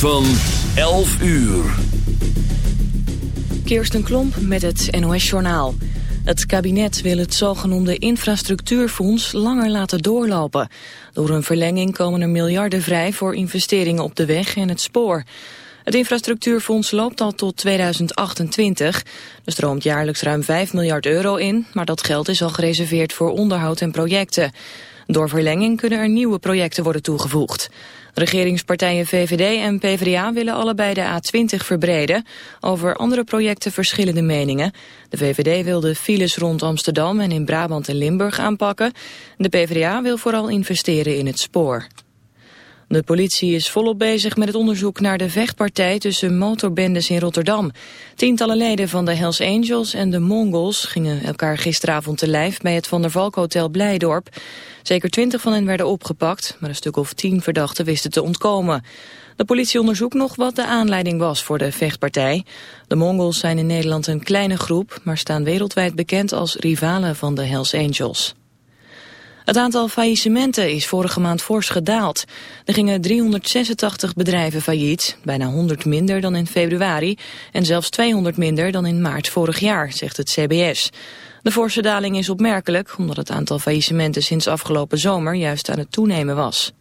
Van 11 uur. Kirsten Klomp met het NOS-journaal. Het kabinet wil het zogenoemde infrastructuurfonds langer laten doorlopen. Door een verlenging komen er miljarden vrij voor investeringen op de weg en het spoor. Het infrastructuurfonds loopt al tot 2028. Er stroomt jaarlijks ruim 5 miljard euro in, maar dat geld is al gereserveerd voor onderhoud en projecten. Door verlenging kunnen er nieuwe projecten worden toegevoegd. Regeringspartijen VVD en PvdA willen allebei de A20 verbreden. Over andere projecten verschillende meningen. De VVD wil de files rond Amsterdam en in Brabant en Limburg aanpakken. De PvdA wil vooral investeren in het spoor. De politie is volop bezig met het onderzoek naar de vechtpartij tussen motorbendes in Rotterdam. Tientallen leden van de Hells Angels en de Mongols gingen elkaar gisteravond te lijf bij het Van der Valk Hotel Blijdorp. Zeker twintig van hen werden opgepakt, maar een stuk of tien verdachten wisten te ontkomen. De politie onderzoekt nog wat de aanleiding was voor de vechtpartij. De Mongols zijn in Nederland een kleine groep, maar staan wereldwijd bekend als rivalen van de Hells Angels. Het aantal faillissementen is vorige maand fors gedaald. Er gingen 386 bedrijven failliet, bijna 100 minder dan in februari... en zelfs 200 minder dan in maart vorig jaar, zegt het CBS. De forse daling is opmerkelijk, omdat het aantal faillissementen sinds afgelopen zomer juist aan het toenemen was.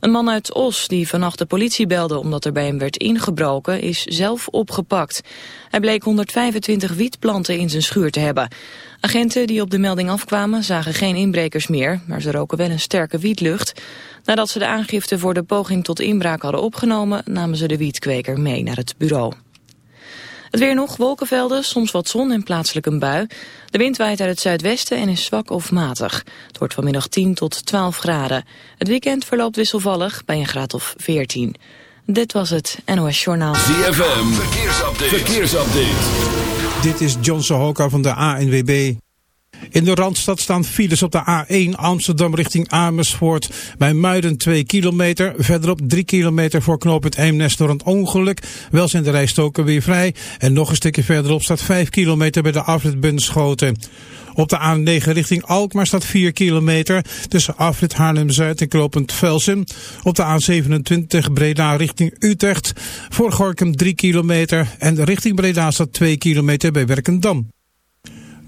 Een man uit Os die vannacht de politie belde omdat er bij hem werd ingebroken is zelf opgepakt. Hij bleek 125 wietplanten in zijn schuur te hebben. Agenten die op de melding afkwamen zagen geen inbrekers meer, maar ze roken wel een sterke wietlucht. Nadat ze de aangifte voor de poging tot inbraak hadden opgenomen namen ze de wietkweker mee naar het bureau. Het weer nog, wolkenvelden, soms wat zon en plaatselijk een bui. De wind waait uit het zuidwesten en is zwak of matig. Het wordt vanmiddag 10 tot 12 graden. Het weekend verloopt wisselvallig bij een graad of 14. Dit was het NOS Journaal. ZFM, verkeersupdate. verkeersupdate. Dit is John Sohoka van de ANWB. In de Randstad staan files op de A1 Amsterdam richting Amersfoort. Bij Muiden 2 kilometer. Verderop 3 kilometer voor knooppunt Eemnes door een ongeluk. Wel zijn de rijstoken weer vrij. En nog een stukje verderop staat 5 kilometer bij de afrit Bunschoten. Op de A9 richting Alkmaar staat 4 kilometer tussen afrit Haarlem-Zuid en knooppunt Velsen. Op de A27 Breda richting Utrecht voor Gorkum 3 kilometer. En richting Breda staat 2 kilometer bij Werkendam.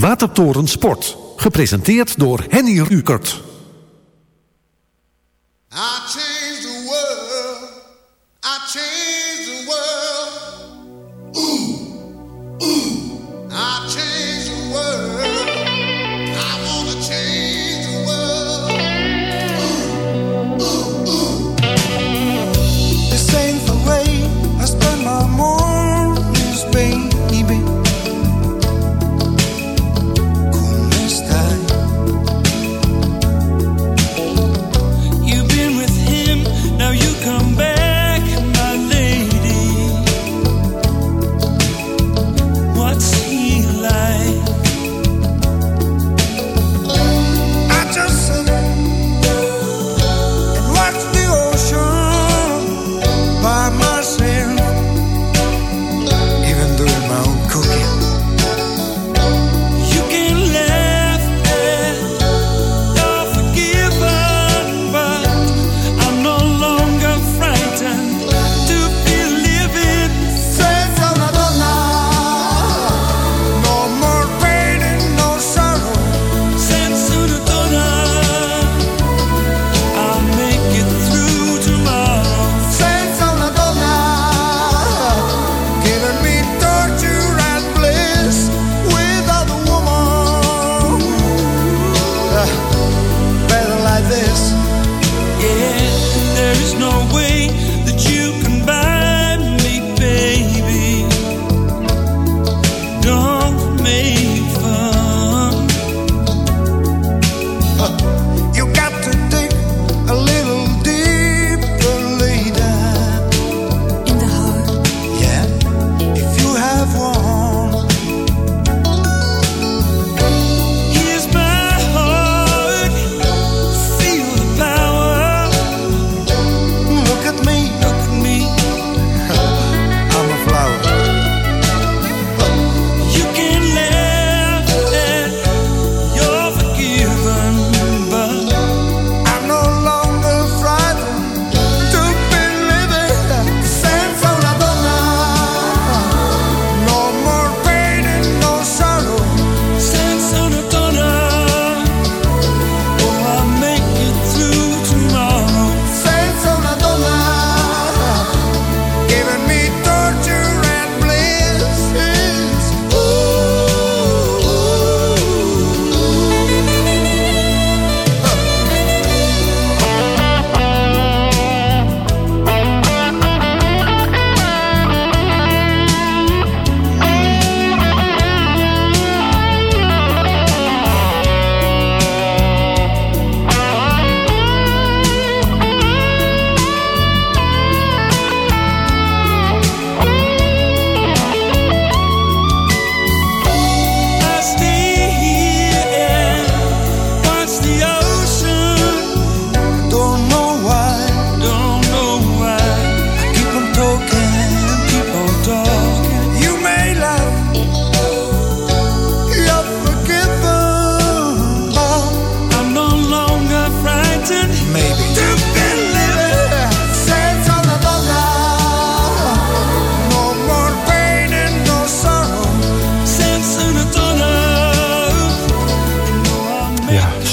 Watertoren Sport. Gepresenteerd door Henny Rukert.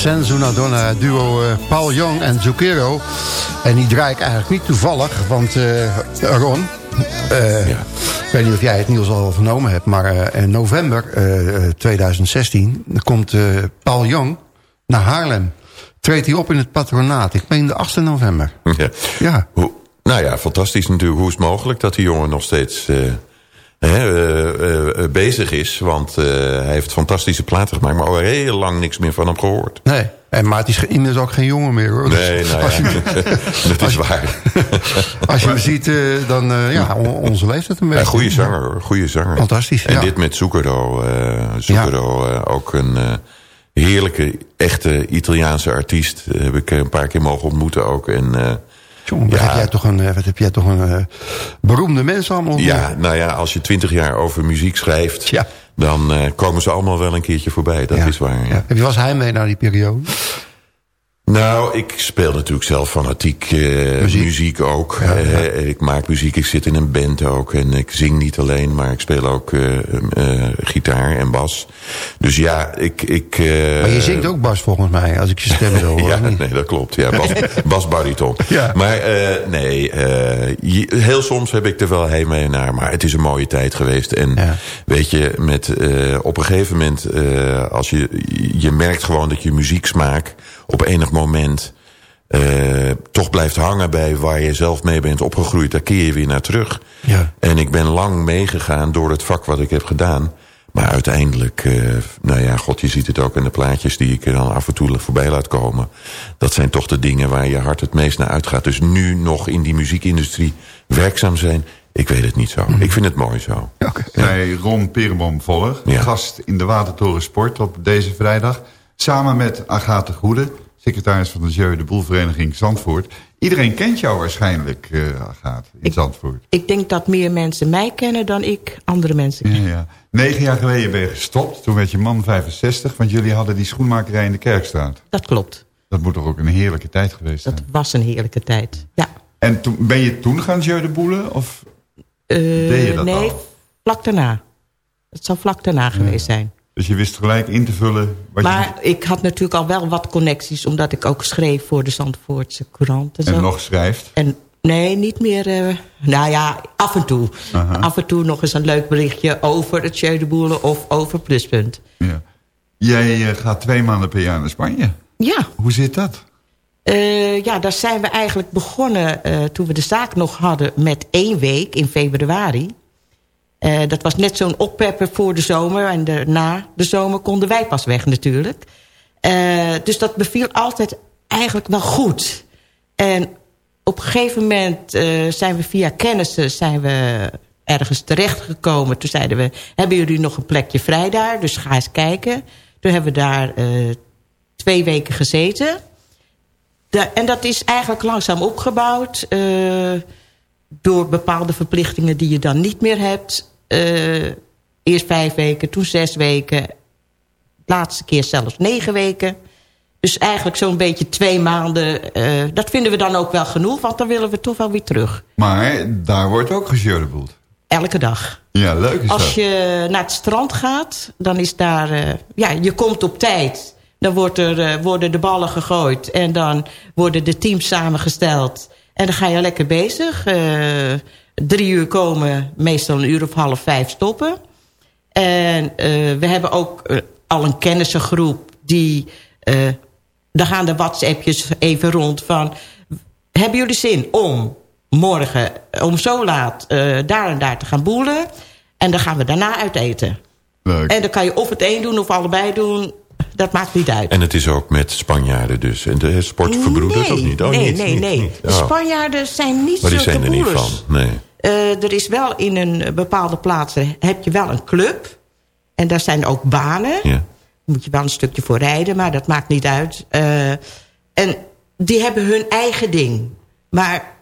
Senza una Donna, duo eh, Paul Young en Zucchero. En die draai ik eigenlijk niet toevallig, want eh, Ron... eh, Ik weet niet of jij het nieuws al vernomen hebt, maar in november eh, 2016 komt Paul Young naar Haarlem. Treedt hij op in het patronaat. Ik meen de 8 november. Ja. Ja. Hoe, nou ja, fantastisch natuurlijk. Hoe is het mogelijk dat die jongen nog steeds hè, eh, eh, bezig is? Want eh, hij heeft fantastische platen gemaakt, maar al heel lang niks meer van hem gehoord. Nee, en, maar het is ook geen jongen meer hoor. Dus Nee, nou ja, je, dat is waar. als je hem ziet, eh, dan eh, ja, on- onze leeftijd een Ja, beetje. goede zanger hoor, goede zanger. Fantastisch, En ja. dit met Zucchero. eh Zucchero, eh, ook een eh, heerlijke, echte Italiaanse artiest. Eh, heb ik een paar keer mogen ontmoeten ook. En, eh, Jongen, Ja. heb jij toch een, eh, wat heb jij toch een eh, beroemde mensen allemaal ja, nou ja, als je twintig jaar over muziek schrijft... Ja. dan eh, komen ze allemaal wel een keertje voorbij. Dat Ja. is waar. ja. Heb je wel eens heimwee naar die periode? Nou, ik speel natuurlijk zelf fanatiek eh, Muziek. muziek. ook. Ja, Eh, ik maak muziek, ik zit in een band ook. En ik zing niet alleen, maar ik speel ook eh, eh, gitaar en bas. Dus ja, ik... ik eh, Maar je zingt ook bas volgens mij, als ik je stem wil horen. ja, nee, dat klopt. Ja, bas, basbariton. Ja. Maar eh, nee, eh, heel soms heb ik er wel heen mee naar. Maar het is een mooie tijd geweest. En weet je, met, eh, op een gegeven moment... eh, als je, je merkt gewoon dat je muzieksmaak op enig moment... eh, toch blijft hangen bij waar je zelf mee bent opgegroeid. Daar keer je weer naar terug. Ja. En ik ben lang meegegaan door het vak wat ik heb gedaan. Maar uiteindelijk, eh, nou ja, god, je ziet het ook in de plaatjes... die ik er dan af en toe voorbij laat komen. Dat zijn toch de dingen waar je hart het meest naar uitgaat. Dus nu nog in die muziekindustrie werkzaam zijn... ik weet het niet zo. Ik vind het mooi zo. Oké. Zei Ron Perenboom Voller, Ja. gast in de Watertoren Sport op deze vrijdag. Samen met Agathe Goede, secretaris van de Jeu de Boelvereniging Zandvoort. Iedereen kent jou waarschijnlijk, eh Agathe, in Ik- Zandvoort. Ik denk dat meer mensen mij kennen dan ik andere mensen ken. Ja, ja. Negen jaar geleden ben je gestopt, toen werd je man 65... want jullie hadden die schoenmakerij in de Kerkstraat. Dat klopt. Dat moet toch ook een heerlijke tijd geweest zijn? Dat was een heerlijke tijd. Ja. En toen, ben je toen gaan Jeu de Boelen? Of Eh, Deed je dat nee, al? vlak daarna. Het zou vlak daarna geweest zijn. Dus je wist gelijk in te vullen wat Maar ik had natuurlijk al wel wat connecties... omdat ik ook schreef voor de Zandvoortse Courant. En, en zo. nog schrijft. En nee, niet meer... eh, nou ja, af en toe. Af en toe nog eens een leuk berichtje over het Jeu de Boelen... of over Pluspunt. Ja. Jij eh, gaat twee maanden per jaar naar Spanje. Ja. Hoe zit dat? Eh, ja, daar zijn we eigenlijk begonnen toen we de zaak nog hadden met één week in februari. Eh, dat was net zo'n oppepper voor de zomer. En de, na de zomer konden wij pas weg natuurlijk. Eh, dus dat beviel altijd eigenlijk wel goed. En op een gegeven moment eh, zijn we via kennissen zijn we ergens terechtgekomen. Toen zeiden we, hebben jullie nog een plekje vrij daar? Dus ga eens kijken. Toen hebben we daar twee weken gezeten. En dat is eigenlijk langzaam opgebouwd. door bepaalde verplichtingen die je dan niet meer hebt. Eh, eerst vijf weken, toen zes weken. Laatste keer zelfs negen weken. Dus eigenlijk zo'n beetje twee maanden. eh, dat vinden we dan ook wel genoeg, want dan willen we toch wel weer terug. Maar daar wordt ook gesjordeboeld. Elke dag. Ja, leuk is Als dat. je naar het strand gaat, dan is daar... eh, ja, je komt op tijd. Dan wordt er, worden de ballen gegooid. En dan worden de teams samengesteld. En dan ga je lekker bezig. Drie uur komen, meestal een uur of half vijf stoppen. En eh, we hebben ook eh, al een kennissengroep die... eh daar gaan de WhatsAppjes even rond van... hebben jullie zin om morgen om zo laat daar en daar te gaan boelen? En dan gaan we daarna uit eten. Leuk. En dan kan je of het een doen of allebei doen. Dat maakt niet uit. En het is ook met Spanjaarden dus. En de sport verbroedert nee, of niet? Oh, nee, niet, nee, niet, nee. niet. De Oh. Spanjaarden zijn niet Maar die zijn er niet van. Nee. Eh, er is wel in een bepaalde plaatsen heb je wel een club. En daar zijn ook banen. Ja. moet je wel een stukje voor rijden, maar dat maakt niet uit. Eh, en die hebben hun eigen ding. Maar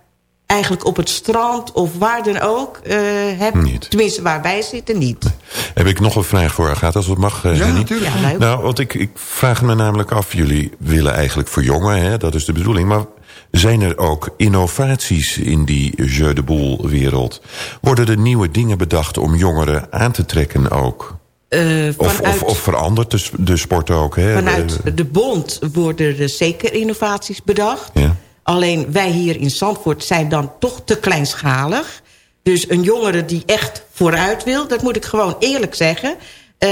eigenlijk op het strand of waar dan ook... eh, heb, Niet. tenminste waar wij zitten, niet. Heb ik nog een vraag voor Agatha, als het mag, eh, Ja, Henny? natuurlijk. Ja. Nou, want ik, ik vraag me namelijk af, jullie willen eigenlijk verjongen, hè? dat is de bedoeling. Maar zijn er ook innovaties in die Jeu de Boel wereld? Worden er nieuwe dingen bedacht om jongeren aan te trekken ook? Eh, Of, vanuit, of, of verandert de, de sport ook? Hè? vanuit de bond worden er zeker innovaties bedacht. Ja. Alleen wij hier in Zandvoort zijn dan toch te kleinschalig. Dus een jongere die echt vooruit wil, dat moet ik gewoon eerlijk zeggen... eh,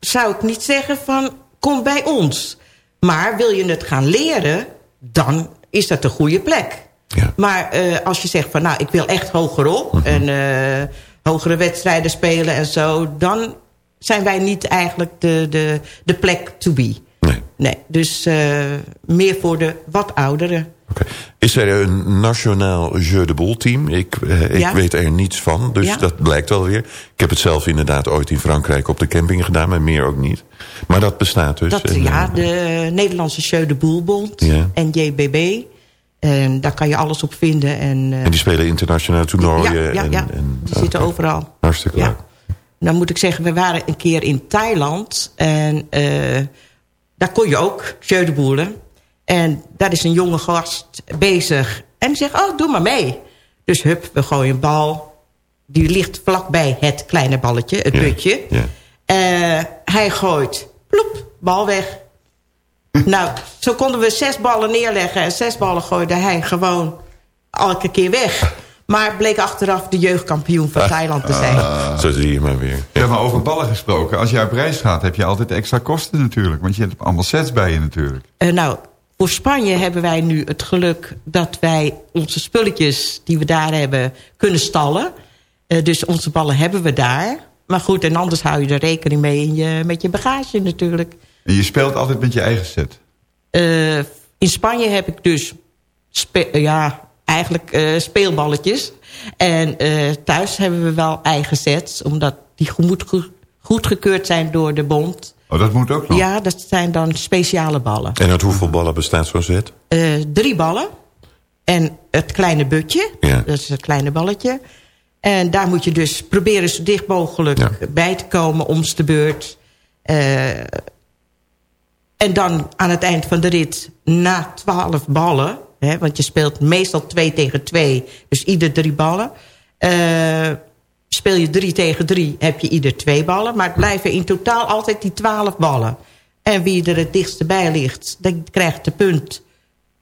zou ik niet zeggen van kom bij ons. Maar wil je het gaan leren, dan is dat een goede plek. Maar eh, als je zegt van nou, ik wil echt hogerop... Mhm. en eh, hogere wedstrijden spelen en zo... dan zijn wij niet eigenlijk de, de, de plek to be. Nee. Nee, dus meer voor de wat ouderen. Is er een nationaal Jeu de Boel team? Ik, eh, ik weet er niets van, dus Ja. dat blijkt wel weer. Ik heb het zelf inderdaad ooit in Frankrijk op de camping gedaan... maar meer ook niet. Maar dat bestaat dus. Dat, En, ja, eh, de Nederlandse Jeu de Ja. NJBB. En daar kan je alles op vinden. En, eh, En die spelen internationale toernooien. ja, ja, en, die zitten oké. overal. Hartstikke leuk. Dan moet ik zeggen, we waren een keer in Thailand. En daar kon je ook Jeu de Boelen. En daar is een jonge gast bezig. En die zegt, oh, doe maar mee. Dus hup, we gooien een bal. Die ligt vlakbij het kleine balletje, het putje. ja. Eh, hij gooit, ploep, bal weg. nou, zo konden we zes ballen neerleggen. En zes ballen gooide hij gewoon elke keer weg. Maar bleek achteraf de jeugdkampioen van Thailand te zijn. Zo zie je maar weer. Ja, maar over ballen gesproken. Als je op reis gaat, heb je altijd extra kosten natuurlijk. Want je hebt allemaal sets bij je natuurlijk. Eh, nou, voor Spanje hebben wij nu het geluk dat wij onze spulletjes die we daar hebben kunnen stallen. Eh, dus onze ballen hebben we daar. Maar goed, en anders hou je er rekening mee in je, met je bagage natuurlijk. En je speelt altijd met je eigen set. Eh, in Spanje heb ik dus eh, ja, eigenlijk speelballetjes. En thuis hebben we wel eigen sets, omdat die goed, goedgekeurd zijn door de bond. Oh, dat moet ook nog. Ja, dat zijn dan speciale ballen. En uit hoeveel ballen bestaat zo'n set? Eh, drie ballen. En het kleine butje. Ja. Dat is het kleine balletje. En daar moet je dus proberen zo dicht mogelijk bij te komen. Om de beurt. Eh, en dan aan het eind van de rit. Na twaalf ballen. Hè, want je speelt meestal twee tegen twee. Dus ieder drie ballen. Eh, speel je drie tegen drie. Heb je ieder twee ballen. Maar het blijven in totaal altijd die twaalf ballen. En wie er het dichtste bij ligt. Die krijgt de punt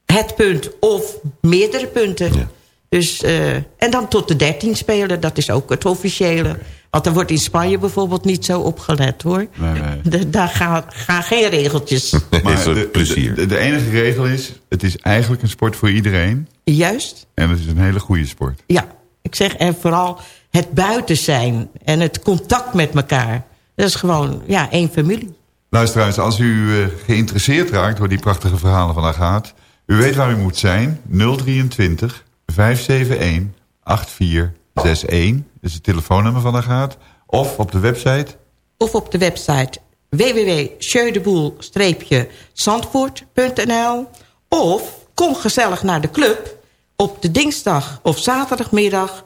het punt of meerdere punten. Dus, eh, en dan tot de 13 spelen, dat is ook het officiële. Want er wordt in Spanje bijvoorbeeld niet zo opgelet hoor. Nee, nee. De- daar gaan, gaan geen regeltjes. Maar de, de, de enige regel is, het is eigenlijk een sport voor iedereen. Juist, En het is een hele goede sport. ja. Ik zeg, en vooral het buiten zijn en het contact met elkaar. Dat is gewoon, ja, één familie. Luisteraars, als u eh, geïnteresseerd raakt door die prachtige verhalen van Agaat... u weet waar u moet zijn. 023 571 8461 is het telefoonnummer van Agaat. Of op de website. Of op de website www.sjeudeboel-zandvoort.nl Of kom gezellig naar de club op de dinsdag of zaterdagmiddag...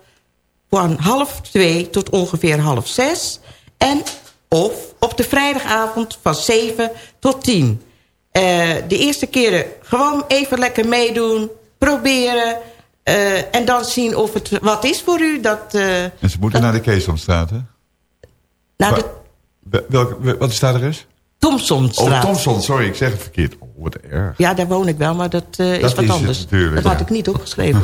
van half twee tot ongeveer half zes. En of op de vrijdagavond van 7 tot 10. Eh, de eerste keren gewoon even lekker meedoen, proberen... eh, en dan zien of het wat is voor u. Dat, eh, En ze moeten naar de Keesomstraat, hè? naar de Welke, wat staat er eens? Thomsonstraat. Oh, Thomson, sorry, ik zeg het verkeerd. Oh, wat erg. Ja, daar woon ik wel, maar dat eh, is wat is het anders. natuurlijk, dat had ik niet opgeschreven.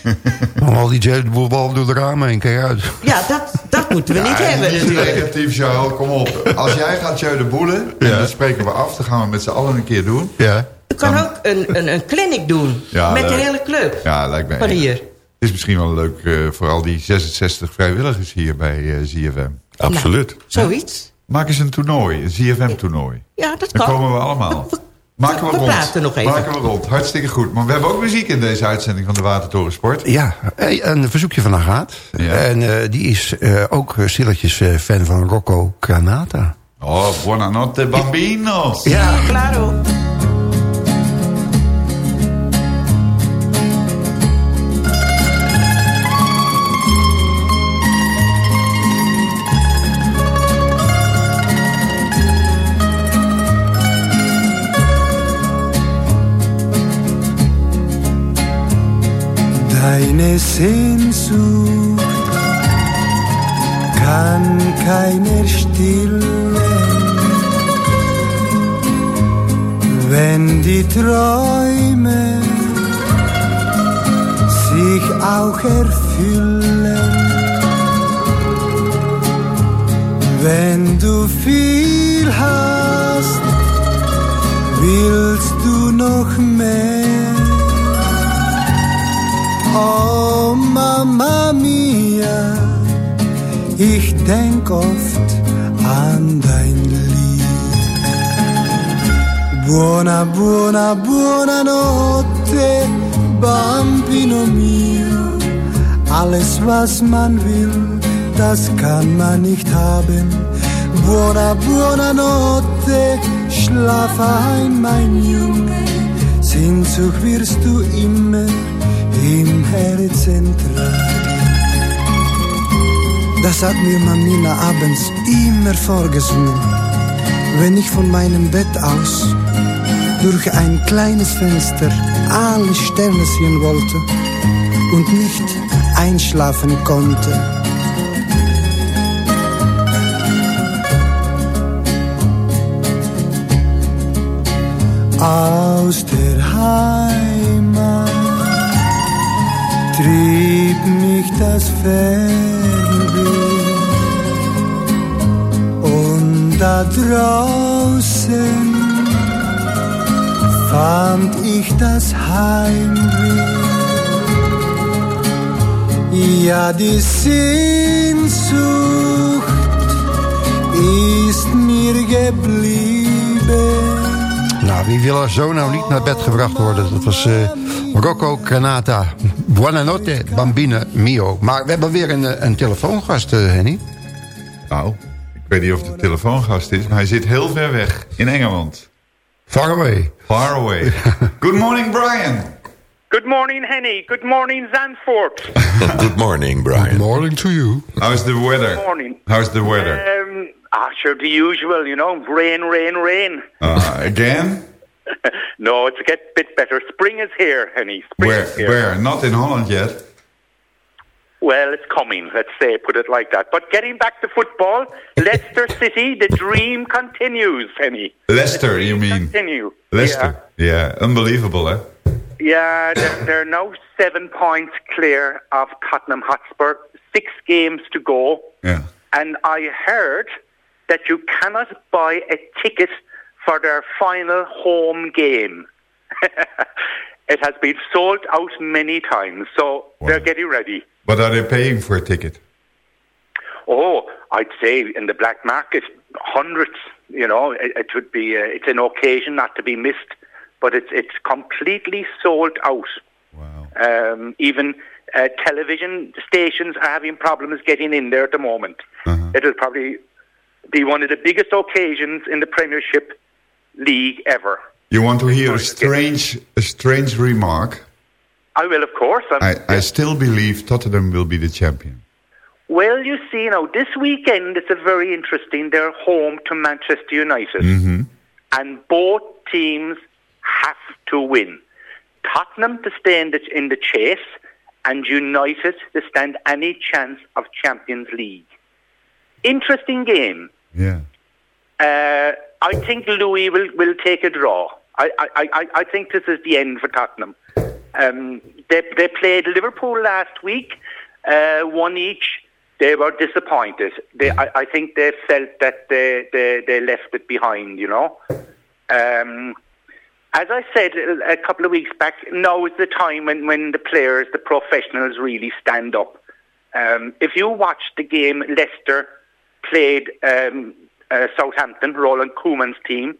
Om al die jellyboelballen door de ramen heen, kijk uit. ja, dat, dat moeten we niet Ja, hebben Niet negatief, Charles, kom op. Als jij gaat de Boelen, en dat spreken we af... dan gaan we met z'n allen een keer doen. Ja. Je kan ook een, een, een clinic doen. Ja, met de leuk. hele club. Ja, lijkt mij. Van hier. Het is misschien wel leuk eh, voor al die 66 vrijwilligers hier bij eh, ZFM. Absoluut. Zoiets. Maak eens een toernooi, een ZFM-toernooi. Ja, dat Dan kan. komen we allemaal. Maken we, we rond. praten nog even. Maken we rond. Hartstikke goed. Maar we hebben ook muziek in deze uitzending van de Watertoren Sport. Ja, hey, een verzoekje van Agaat. Ja. En eh, die is eh, ook eh, stilletjes eh, fan van Rocco Granata. Oh, buonanotte bambinos. Ja. Claro. senso. Buona, buona notte, bambino mio. Alles, was man will, das kann man nicht haben. Buona, buona notte, schlaf ein, mein Junge. Sehnsucht wirst du immer im Herzen tragen. Das hat mir Mamina abends immer vorgesungen, wenn ich von meinem Bett aus durch ein kleines Fenster alle Sterne sehen wollte und nicht einschlafen konnte. Aus der Heimat trieb mich das Fernweh und da draußen fand ich das Heimweh. Ja, die Sehnsucht ist mir geblieben. Nou, wie wil er zo nou niet naar bed gebracht worden? Dat was eh, Rocco Granata. Buonanotte, bambine mio. Maar we hebben weer een, eh, een telefoongast, eh, Henny. Nou, ik weet niet of het de telefoongast is, maar hij zit heel ver weg in Engeland. Far away. Far away. Good morning, Brian. Good morning, Henny. Good morning, Zandvoort. Good morning, Brian. Good morning to you. How's the weather? Good morning. How's the weather? Um, ah, sure, the usual, you know, rain, rain, rain. Uh, again? no, it's a get bit better. Spring is here, Henny. Spring Where? is here. Where? Not in Holland yet. Well, it's coming, let's say, put it like that. But getting back to football, Leicester City, the dream continues, Henny. Leicester, you mean? Continue. Leicester. Yeah, unbelievable, eh? Yeah, they're, they're now seven points clear of Tottenham Hotspur, six games to go. Yeah. And I heard that you cannot buy a ticket for their final home game. it has been sold out many times, so they're getting ready. But are they paying for a ticket? Oh, I'd say in the black market, hundreds. You know, it, it would be. Uh, it's an occasion not to be missed, but it's it's completely sold out. Wow. Um, even uh, television stations are having problems getting in there at the moment. It'll probably be one of the biggest occasions in the Premiership League ever. You want to hear a strange, a strange remark? I will, of course. I, I still believe Tottenham will be the champion. Well, you see, now this weekend it's a very interesting. They're home to Manchester United, Mm-hmm. and both teams have to win. Tottenham to stay in the, in the chase, and United to stand any chance of Champions League. Interesting game. Yeah. Uh, I think Louis will, will take a draw. I, I, I, I think this is the end for Tottenham. Um, they, they played Liverpool last week, uh, one each. They were disappointed. They, I, I think they felt that they, they, they left it behind, you know. Um, as I said a couple of weeks back, now is the time when, when the players, the professionals, really stand up. Um, if you watch the game, Leicester played um, uh, Southampton, Roland Koeman's team,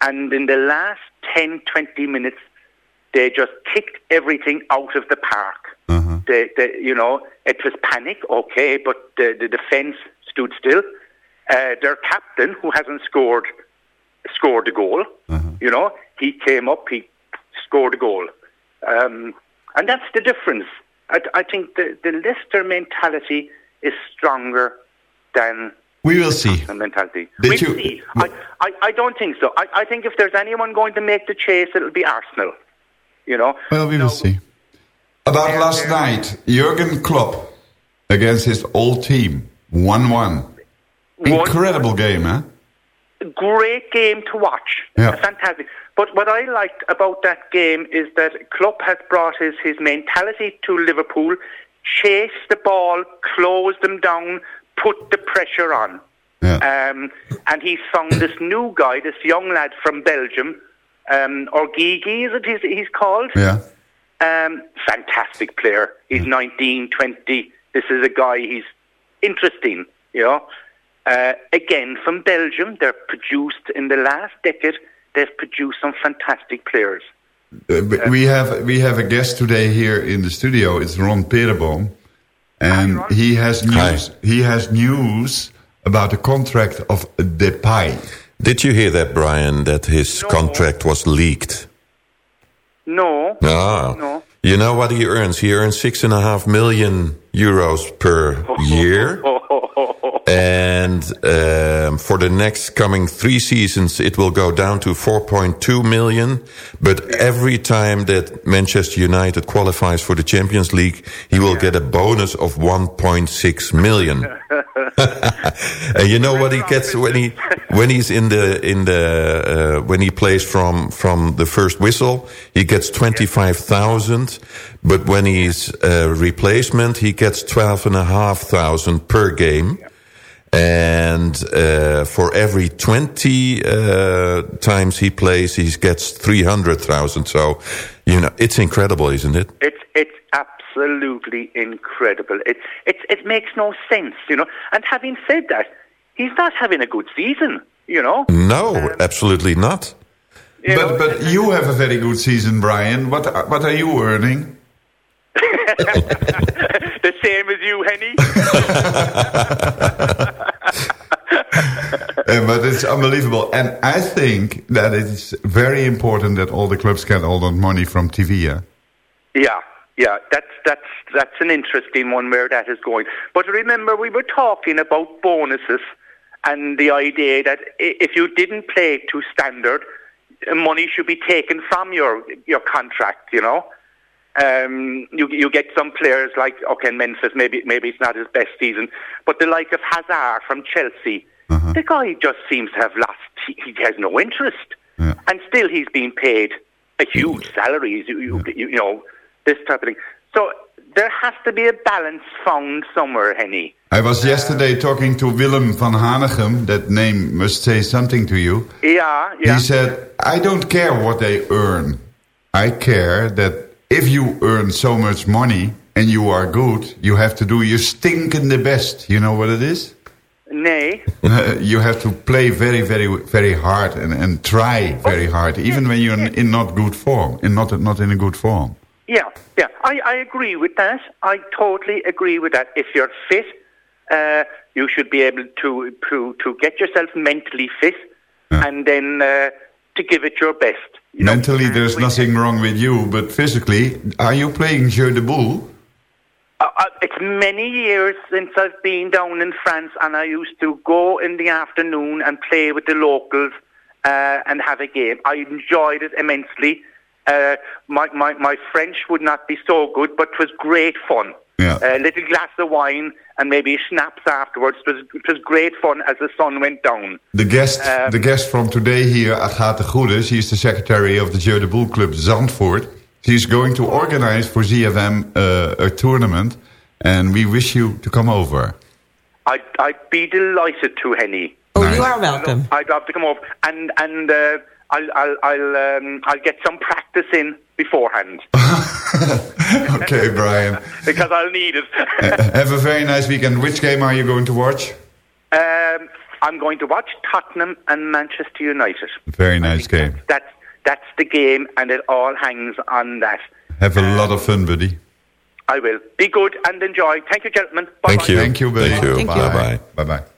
and in the last 10, 20 minutes, they just kicked everything out of the park. They, they, you know, it was panic, okay, but the, the defence stood still. Uh, their captain, who hasn't scored, scored a goal. You know, he came up, he scored a goal, um, and that's the difference. I, I think the, the Leicester mentality is stronger than We will see. mentality. Did we'll you- see. I, I, I don't think so. I, I think if there's anyone going to make the chase, it'll be Arsenal. You know. Well, we will see. About last night, Jurgen Klopp against his old team. 1-1. Incredible game, huh? great game to watch. Yeah. Fantastic. But what I liked about that game is that Klopp has brought his, his mentality to Liverpool, chase the ball, close them down, put the pressure on. Um, and he's found this new guy, this young lad from Belgium, um, Orgigi, is it he's, he's called? Yeah. Um, fantastic player. He's 19, 20. This is a guy, he's interesting, you know. Uh, again, from Belgium, they're produced in the last decade, they've produced some fantastic players. Uh, we have we have a guest today here in the studio. It's Ron Peterboom, and he has news. He has news about the contract of Depay. Did you hear that, Brian, that his contract was leaked? No. No. No. You know what he earns? He earns six and a half million euros per year. And um, for the next coming three seasons, it will go down to 4.2 million. But every time that Manchester United qualifies for the Champions League, he will get a bonus of 1.6 million. and you know what he gets when he when he's in the in the uh, when he plays from from the first whistle, he gets twenty five thousand. But when he's a replacement, he gets twelve and a half thousand per game. And uh, for every 20 uh, times he plays, he gets 300,000. So, you know, it's incredible, isn't it? It's it's absolutely incredible. It it it makes no sense, you know. And having said that, he's not having a good season, you know. No, absolutely not. But but you have a very good season, Brian. What what are you earning? the same as you, Henny. Uh, but it's unbelievable. And I think that it's very important that all the clubs get all that money from TV. Yeah? Yeah, yeah, that's that's that's an interesting one where that is going. But remember, we were talking about bonuses and the idea that if you didn't play to standard, money should be taken from your your contract. You know, um, you you get some players like okay, Memphis. Maybe maybe it's not his best season, but the like of Hazard from Chelsea, the guy just seems to have lost. He, he has no interest, and still he's being paid a huge salary. You, you, you know this type of thing. So there has to be a balance found somewhere, Henny. I was yesterday talking to Willem van Hanegem. That name must say something to you. Yeah, yeah. He said, I don't care what they earn. I care that if you earn so much money and you are good, you have to do your stinking the best. You know what it is? Nay. you have to play very, very, very hard and, and try very hard, even when you're in, in not good form, in not not in a good form. Yeah, yeah, I, I agree with that. I totally agree with that. If you're fit, uh, you should be able to to, to get yourself mentally fit, and then uh, to give it your best. Mentally, there's nothing wrong with you, but physically, are you playing Jeu de Boule? Uh, uh, it's many years since I've been down in France, and I used to go in the afternoon and play with the locals uh, and have a game. I enjoyed it immensely. Uh, my, my, my French would not be so good, but it was great fun. Yeah. A little glass of wine and maybe schnapps afterwards. It was, it was great fun as the sun went down. The guest, Um, the guest from today here, Agathe Goede, she is the secretary of the Jeu de Boule Club Zandvoort. She's going to organize for ZFM uh, a tournament, and we wish you to come over. I'd, I'd be delighted to, Henny. Oh, you are welcome. I'd love to come over, and and uh, I'll I'll I'll, um, I'll get some practice in beforehand okay, Brian. because I'll need it. Have a very nice weekend. Which game are you going to watch? um, I'm going to watch Tottenham and Manchester United. Very nice game. That's that's the game, and it all hangs on that. Have a lot of fun, buddy. I will be good and enjoy. Thank you, gentlemen. Bye Thank you. Thank you, buddy. Thank you. Bye. Bye-bye. Bye-bye.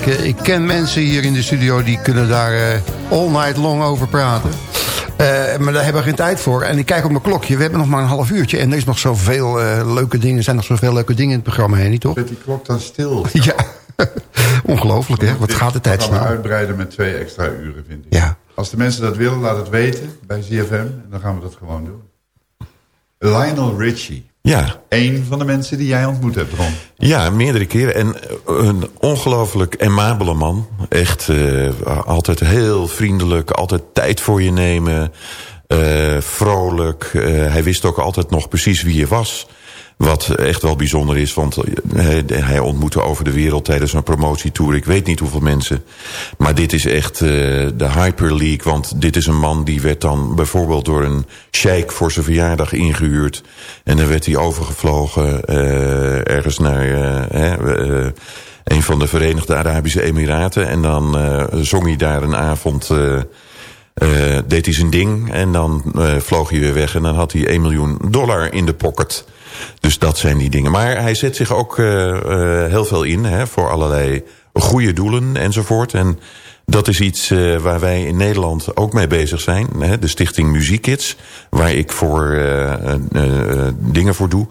Ik, eh, ik ken mensen hier in de studio die kunnen daar eh, all night long over praten. Eh, maar daar hebben we geen tijd voor. En ik kijk op mijn klokje. We hebben nog maar een half uurtje. En er is nog zoveel eh, leuke dingen. Er zijn nog zoveel leuke dingen in het programma heen, niet toch? Zet die klok dan stil. Ja. Ongelooflijk, hè? Wat gaat de tijd snel? We uitbreiden met twee extra uren, vind ik. Ja. Als de mensen dat willen, laat het weten bij ZFM. En dan gaan we dat gewoon doen. Lionel Richie. Ja. Eén van de mensen die jij ontmoet hebt, Ron. Ja, meerdere keren. En eh, een ongelooflijk amabele man. Echt eh, altijd heel vriendelijk, altijd tijd voor je nemen. eh, vrolijk. Hij wist ook altijd nog precies wie je was. Wat echt wel bijzonder is, want eh, hij, ontmoette over de wereld tijdens een promotietour. Ik weet niet hoeveel mensen. Maar dit is echt eh, de Hyper League. Want dit is een man die werd dan bijvoorbeeld door een sheik voor zijn verjaardag ingehuurd. En dan werd hij overgevlogen eh, ergens naar een van de Verenigde Arabische Emiraten. En dan zong hij daar een avond... deed hij zijn ding en dan vloog hij weer weg... en dan had hij 1 miljoen dollar in de pocket. Dus dat zijn die dingen. Maar hij zet zich ook eh, eh, heel veel in hè, voor allerlei goede doelen enzovoort. En dat is iets eh, waar wij in Nederland ook mee bezig zijn. Hè, de stichting Muziekkids, waar ik voor dingen voor doe.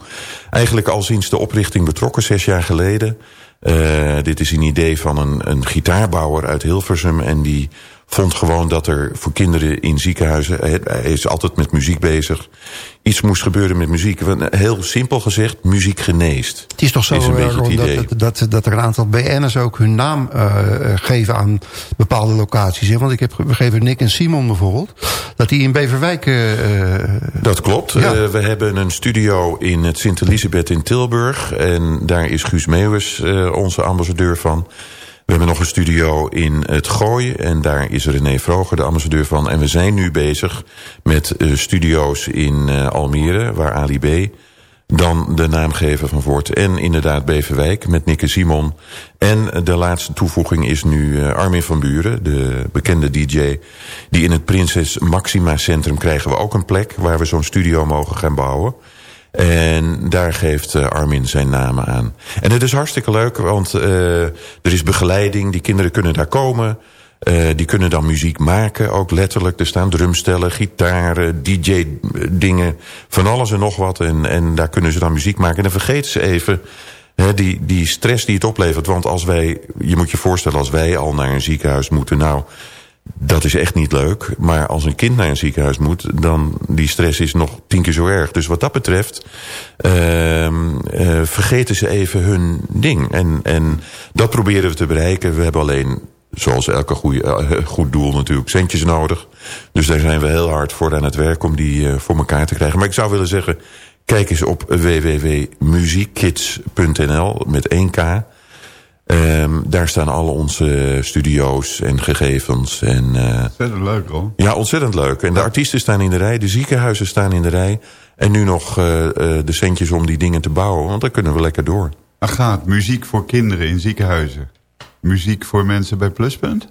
Eigenlijk al sinds de oprichting betrokken, zes jaar geleden... Dit is een idee van een, een gitaarbouwer uit Hilversum. En die vond gewoon dat er voor kinderen in ziekenhuizen... Hij, hij is altijd met muziek bezig. Iets moest gebeuren met muziek. Heel simpel gezegd, muziek geneest. Het is toch zo Is een beetje het Ron, idee. dat, dat, dat er een aantal BN'ers ook hun naam eh, geven aan bepaalde locaties. Hè? Want ik heb gegeven Nick en Simon bijvoorbeeld. Dat die in Beverwijk... eh, eh, Dat klopt. Ja. Eh, we hebben een studio in het Sint-Elisabeth in Tilburg. En daar is Guus Meeuwis eh, onze ambassadeur van. We hebben nog een studio in het Gooi. En daar is René Vroger de ambassadeur van. En we zijn nu bezig met eh, studio's in eh, Almere, waar Ali B dan de naamgever van wordt. En inderdaad Beverwijk met Nikke Simon. En de laatste toevoeging is nu eh, Armin van Buren, de bekende DJ. Die in het Prinses Maxima Centrum krijgen we ook een plek... waar we zo'n studio mogen gaan bouwen. En daar geeft eh, Armin zijn naam aan. En het is hartstikke leuk, want eh, er is begeleiding. Die kinderen kunnen daar komen... Eh, die kunnen dan muziek maken, ook letterlijk. Er staan drumstellen, gitaren, DJ-dingen, van alles en nog wat. En, en daar kunnen ze dan muziek maken. En dan vergeten ze even die, die stress die het oplevert. Want als wij, je moet je voorstellen, als wij al naar een ziekenhuis moeten... nou, dat is echt niet leuk. Maar als een kind naar een ziekenhuis moet... dan die stress is nog tien keer zo erg. Dus wat dat betreft... ehm, eh, vergeten ze even hun ding. En, en dat proberen we te bereiken. We hebben alleen zoals elke goede, eh, goed doel natuurlijk, centjes nodig. Dus daar zijn we heel hard voor aan het werk om die eh, voor elkaar te krijgen. Maar ik zou willen zeggen, kijk eens op www.muziekkids.nl met 1k. Ehm, daar staan al onze studio's en gegevens. En, eh, Ontzettend leuk hoor. ja, ontzettend leuk. En de artiesten staan in de rij, de ziekenhuizen staan in de rij. En nu nog eh, eh, de centjes om die dingen te bouwen, want dan kunnen we lekker door. Agaat, muziek voor kinderen in ziekenhuizen. Muziek voor mensen bij Pluspunt?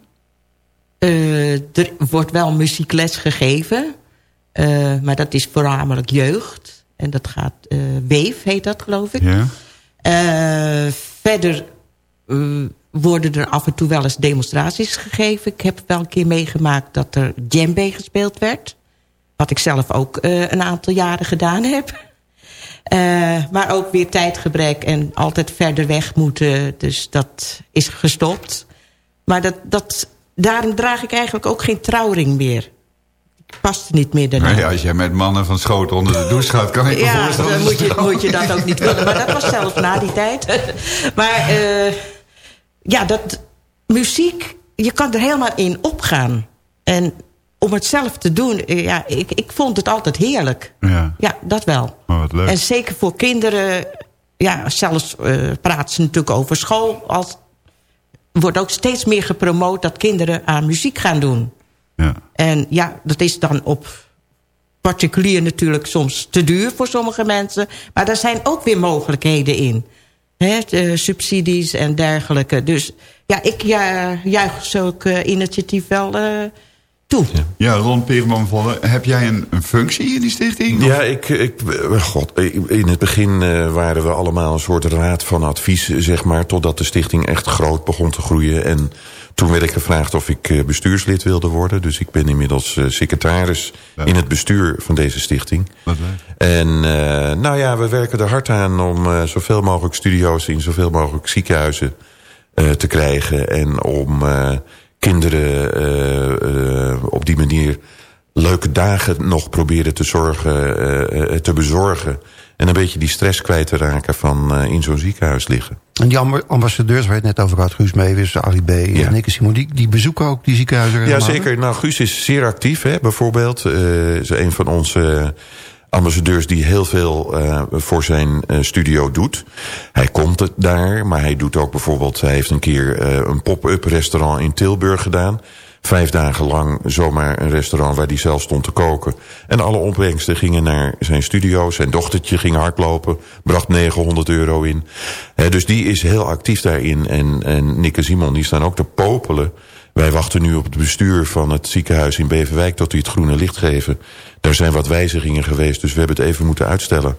Eh, er wordt wel muziekles gegeven. eh, maar dat is voornamelijk jeugd. En dat gaat... eh Weef heet dat, geloof ik. Ja. Eh, verder eh, worden er af en toe wel eens demonstraties gegeven. Ik heb wel een keer meegemaakt dat er djembe gespeeld werd. Wat ik zelf ook eh, een aantal jaren gedaan heb. Eh, maar ook weer tijdgebrek en altijd verder weg moeten. Dus dat is gestopt. Maar dat, dat, daarom draag ik eigenlijk ook geen trouwring meer. Ik past niet meer daarna. Nou ja, als jij met mannen van schoot onder de douche gaat, kan ik me Ja, voorstellen. dan dat moet je, het moet je dat ook niet willen. Maar dat was zelfs na die tijd. Maar ja, dat, muziek, je kan er helemaal in opgaan. En om het zelf te doen, eh, ja, ik, ik vond het altijd heerlijk. Ja, Ja, dat wel. wat leuk. En zeker voor kinderen, ja, zelfs eh praten ze natuurlijk over school. Als, wordt ook steeds meer gepromoot dat kinderen aan muziek gaan doen. Ja. En ja, dat is dan op particulier natuurlijk soms te duur voor sommige mensen. Maar daar zijn ook weer mogelijkheden in. Hè, de subsidies en dergelijke. Dus ja, ik ja, juich zulke initiatief wel eh, toe. Ja, Ron Peerman Volle, heb jij een, een functie in die stichting? Ja, ik, ik, eh, god, in het begin eh, waren we allemaal een soort raad van advies, zeg maar, totdat de stichting echt groot begon te groeien. En toen werd ik gevraagd of ik eh, bestuurslid wilde worden. Dus ik ben inmiddels eh, secretaris in het bestuur van deze stichting. En eh, nou ja, we werken er hard aan om zoveel mogelijk studio's in zoveel mogelijk ziekenhuizen te krijgen. En om kinderen op die manier leuke dagen nog proberen te, zorgen, te bezorgen. En een beetje die stress kwijt te raken van eh, in zo'n ziekenhuis liggen. En die amb- ambassadeurs waar je het net over had, Guus Meewis, Ali B. en Nikke Simon, die, die bezoeken ook die ziekenhuizen Ja, zeker. Nou, Guus is zeer actief, hè, bijvoorbeeld. Eh is een van onze ambassadeurs die heel veel eh, voor zijn eh, studio doet. Hij komt het daar, maar hij doet ook bijvoorbeeld... hij heeft een keer eh, een pop-up restaurant in Tilburg gedaan. Vijf dagen lang zomaar een restaurant waar hij zelf stond te koken. En alle opbrengsten gingen naar zijn studio. Zijn dochtertje ging hardlopen, bracht 900 euro in. Dus die is heel actief daarin. En, en Nick en Simon die staan ook te popelen... Wij wachten nu op het bestuur van het ziekenhuis in Beverwijk... tot die het groene licht geven. Daar zijn wat wijzigingen geweest, dus we hebben het even moeten uitstellen.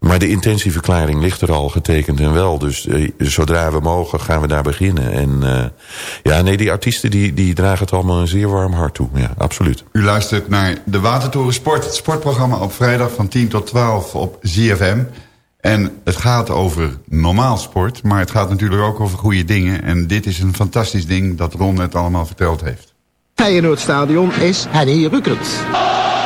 Maar de intentieverklaring ligt er al getekend en wel. Dus eh, zodra we mogen, gaan we daar beginnen. En eh, ja, nee, die artiesten die, die dragen het allemaal een zeer warm hart toe. Ja, absoluut. U luistert naar de Watertoren Sport. Het sportprogramma op vrijdag van 10 tot 12 op ZFM. En het gaat over normaal sport, maar het gaat natuurlijk ook over goede dingen. En dit is een fantastisch ding dat Ron net allemaal verteld heeft. Feyenoordstadion is Henny Rukert.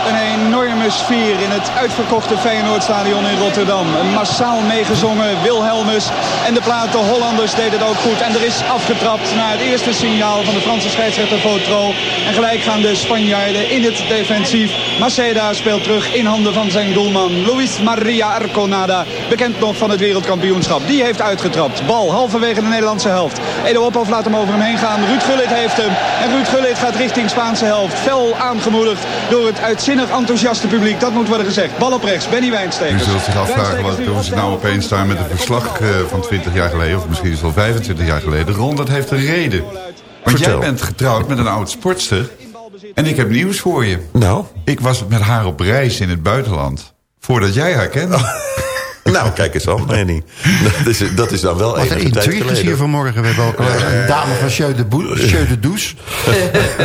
Een enorme sfeer in het uitverkochte Feyenoordstadion in Rotterdam. Massaal meegezongen Wilhelmus. En de plaat de Hollanders deed het ook goed. En er is afgetrapt na het eerste signaal van de Franse scheidsrechter Votro. En gelijk gaan de Spanjaarden in het defensief. Maceda speelt terug in handen van zijn doelman Luis Maria Arconada. Bekend nog van het wereldkampioenschap. Die heeft uitgetrapt. Bal halverwege de Nederlandse helft. Edo Ophoff laat hem over hem heen gaan. Ruud Gullit heeft hem. En Ruud Gullit gaat richting Spaanse helft. Fel aangemoedigd door het uitzinnig enthousiaste publiek. Dat moet worden gezegd. Bal op rechts. Benny U Wijnstekers. zult zich afvragen wat doen ze nou opeens daar met een verslag eh, van 20 jaar geleden... of misschien is het wel 25 jaar geleden. Ron, dat heeft een reden. Want jij bent getrouwd met een oud sportster. En ik heb nieuws voor je. Nou? Ik was met haar op reis in het buitenland. Voordat jij haar kende. Nou, kijk eens aan, Manny. Dat is, dat is dan wel Wat een tijd geleden. hier vanmorgen. We hebben ook een dame van Jeu de, Boe- de Douce.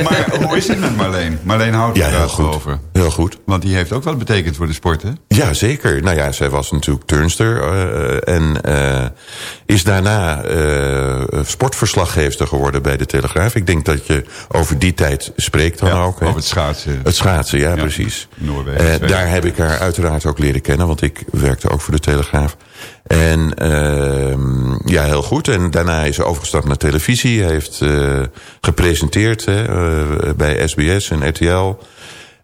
maar hoe is het met Marleen? Marleen houdt Ja, er goed. over. Heel goed. Want die heeft ook wat betekend voor de sport, hè? Ja, zeker. Nou ja, zij was natuurlijk turnster. eh, en eh, is daarna eh sportverslaggeefster geworden bij de Telegraaf. Ik denk dat je over die tijd spreekt dan ook. Hè? Over het schaatsen. Het schaatsen, ja, precies. Noorwegen. Eh, daar heb ik haar uiteraard ook leren kennen, want ik werkte ook voor de Telegraaf. En ehm, ja, heel goed. En daarna is ze overgestapt naar televisie. Heeft eh, gepresenteerd hè, eh, bij SBS en RTL.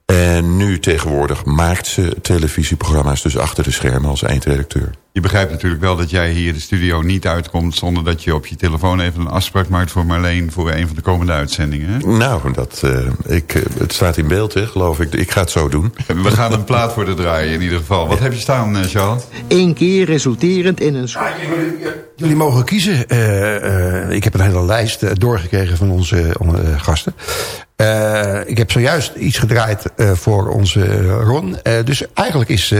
En nu tegenwoordig maakt ze televisieprogramma's dus achter de schermen als eindredacteur. Je begrijpt natuurlijk wel dat jij hier de studio niet uitkomt... zonder dat je op je telefoon even een afspraak maakt voor Marleen... voor een van de komende uitzendingen. Hè? Nou, dat, uh, ik, het staat in beeld, hè, geloof ik. Ik ga het zo doen. We gaan een plaat voor de draaien in ieder geval. Wat heb je staan, uh, Charles? Eén keer resulterend in een... Ja, jullie, jullie, mogen kiezen. Uh, ik heb een hele lijst doorgekregen van onze gasten. Uh, ik heb zojuist iets gedraaid uh, voor onze Ron. Uh, dus eigenlijk is